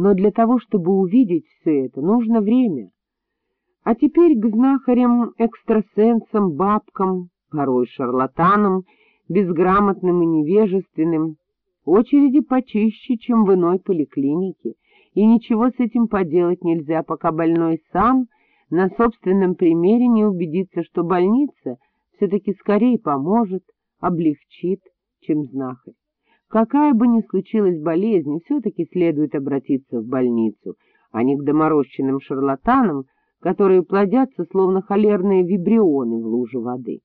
Но для того, чтобы увидеть все это, нужно время. А теперь к знахарям, экстрасенсам, бабкам, порой шарлатанам, безграмотным и невежественным, очереди почище, чем в иной поликлинике, и ничего с этим поделать нельзя, пока больной сам на собственном примере не убедится, что больница все-таки скорее поможет, облегчит, чем знахарь. Какая бы ни случилась болезнь, все-таки следует обратиться в больницу, а не к доморощенным шарлатанам, которые плодятся, словно холерные вибрионы в луже воды.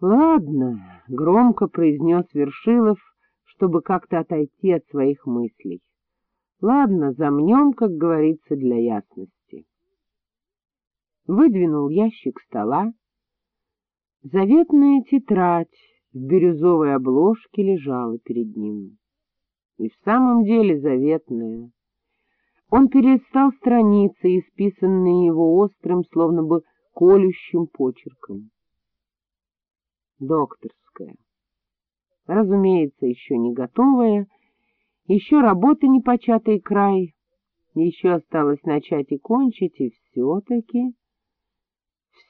«Ладно», — громко произнес Вершилов, чтобы как-то отойти от своих мыслей. «Ладно, замнем, как говорится, для ясности». Выдвинул ящик стола. Заветная тетрадь в бирюзовой обложке лежала перед ним. И в самом деле заветная. Он перестал страницы, исписанные его острым, словно бы колющим почерком. Докторская. Разумеется, еще не готовая, еще работа непочатый край, еще осталось начать и кончить, и все-таки,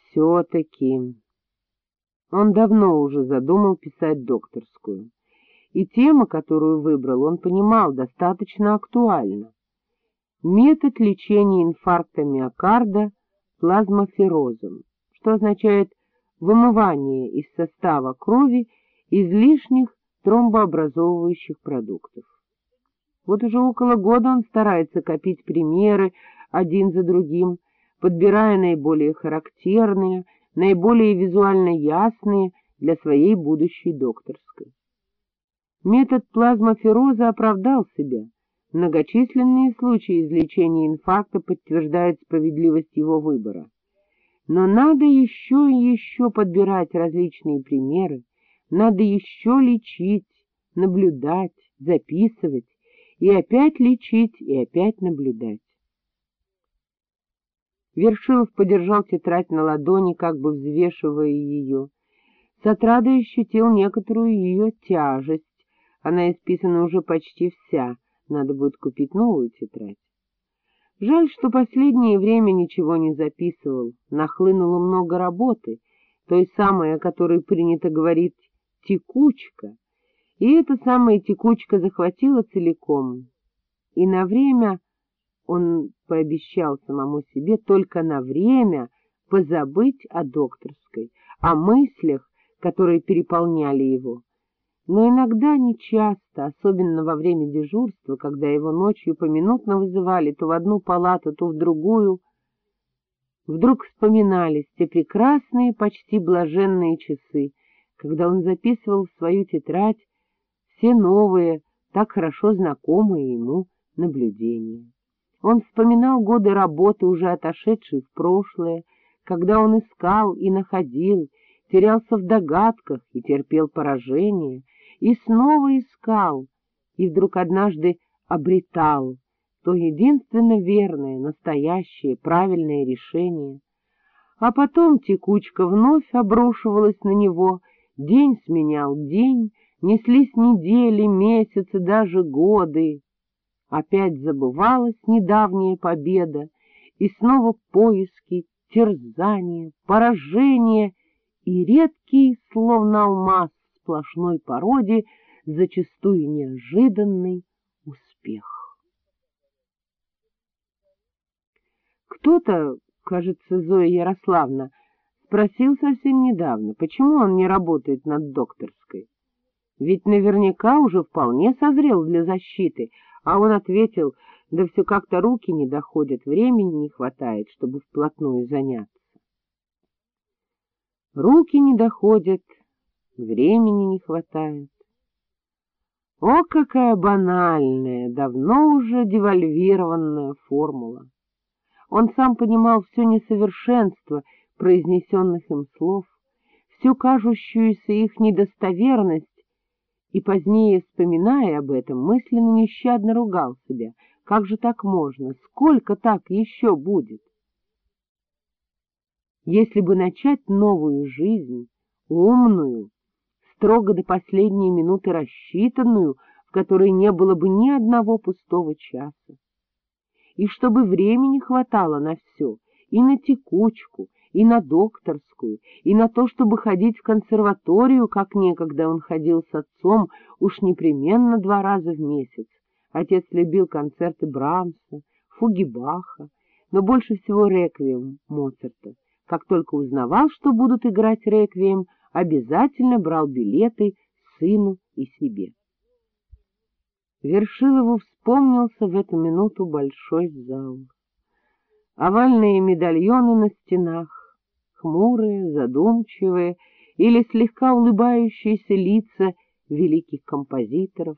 все-таки... Он давно уже задумал писать докторскую, и тема, которую выбрал, он понимал, достаточно актуальна. Метод лечения инфаркта миокарда плазмоферозом, что означает вымывание из состава крови излишних тромбообразовывающих продуктов. Вот уже около года он старается копить примеры один за другим, подбирая наиболее характерные, наиболее визуально ясные для своей будущей докторской. Метод плазмофероза оправдал себя. Многочисленные случаи излечения инфаркта подтверждают справедливость его выбора. Но надо еще и еще подбирать различные примеры, надо еще лечить, наблюдать, записывать, и опять лечить, и опять наблюдать. Вершилов подержал тетрадь на ладони, как бы взвешивая ее. С отрадой ощутил некоторую ее тяжесть. Она исписана уже почти вся, надо будет купить новую тетрадь. Жаль, что последнее время ничего не записывал, нахлынуло много работы, той самой, о которой принято говорить «текучка», и эта самая текучка захватила целиком. И на время он пообещал самому себе только на время позабыть о докторской, о мыслях, которые переполняли его. Но иногда нечасто, особенно во время дежурства, когда его ночью поминутно вызывали то в одну палату, то в другую, вдруг вспоминались те прекрасные, почти блаженные часы, когда он записывал в свою тетрадь все новые, так хорошо знакомые ему наблюдения. Он вспоминал годы работы, уже отошедшие в прошлое, когда он искал и находил, терялся в догадках и терпел поражение, и снова искал, и вдруг однажды обретал то единственно верное, настоящее, правильное решение. А потом текучка вновь обрушивалась на него, день сменял день, неслись недели, месяцы, даже годы опять забывалась недавняя победа, и снова поиски, терзания, поражения и редкий, словно алмаз в сплошной породе, зачастую неожиданный успех. Кто-то, кажется, Зоя Ярославна, спросил совсем недавно, почему он не работает над докторской. Ведь наверняка уже вполне созрел для защиты, а он ответил, да все как-то руки не доходят, времени не хватает, чтобы вплотную заняться. Руки не доходят, времени не хватает. О, какая банальная, давно уже девальвированная формула! Он сам понимал все несовершенство произнесенных им слов, всю кажущуюся их недостоверность и позднее, вспоминая об этом, мысленно нещадно ругал себя. Как же так можно? Сколько так еще будет? Если бы начать новую жизнь, умную, строго до последней минуты рассчитанную, в которой не было бы ни одного пустого часа. И чтобы времени хватало на все, и на текучку, и на докторскую, и на то, чтобы ходить в консерваторию, как некогда он ходил с отцом, уж непременно два раза в месяц. Отец любил концерты Брамса, фуги Баха, но больше всего реквием Моцарта. Как только узнавал, что будут играть реквием, обязательно брал билеты сыну и себе. Вершилову вспомнился в эту минуту большой зал. Овальные медальоны на стенах, хмурые, задумчивые или слегка улыбающиеся лица великих композиторов,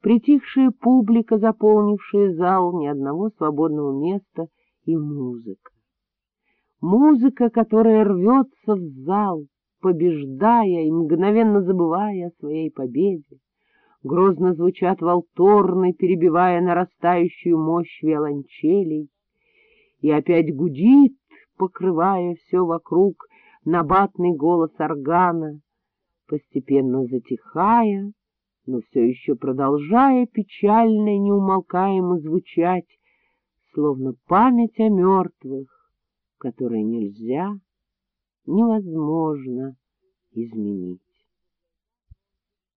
притихшая публика, заполнившая зал, ни одного свободного места и музыка. Музыка, которая рвется в зал, побеждая и мгновенно забывая о своей победе грозно звучат волторны, перебивая нарастающую мощь виолончелей, и опять гудит, покрывая все вокруг, набатный голос органа, постепенно затихая, но все еще продолжая печально и неумолкаемо звучать, словно память о мертвых, которой нельзя, невозможно изменить.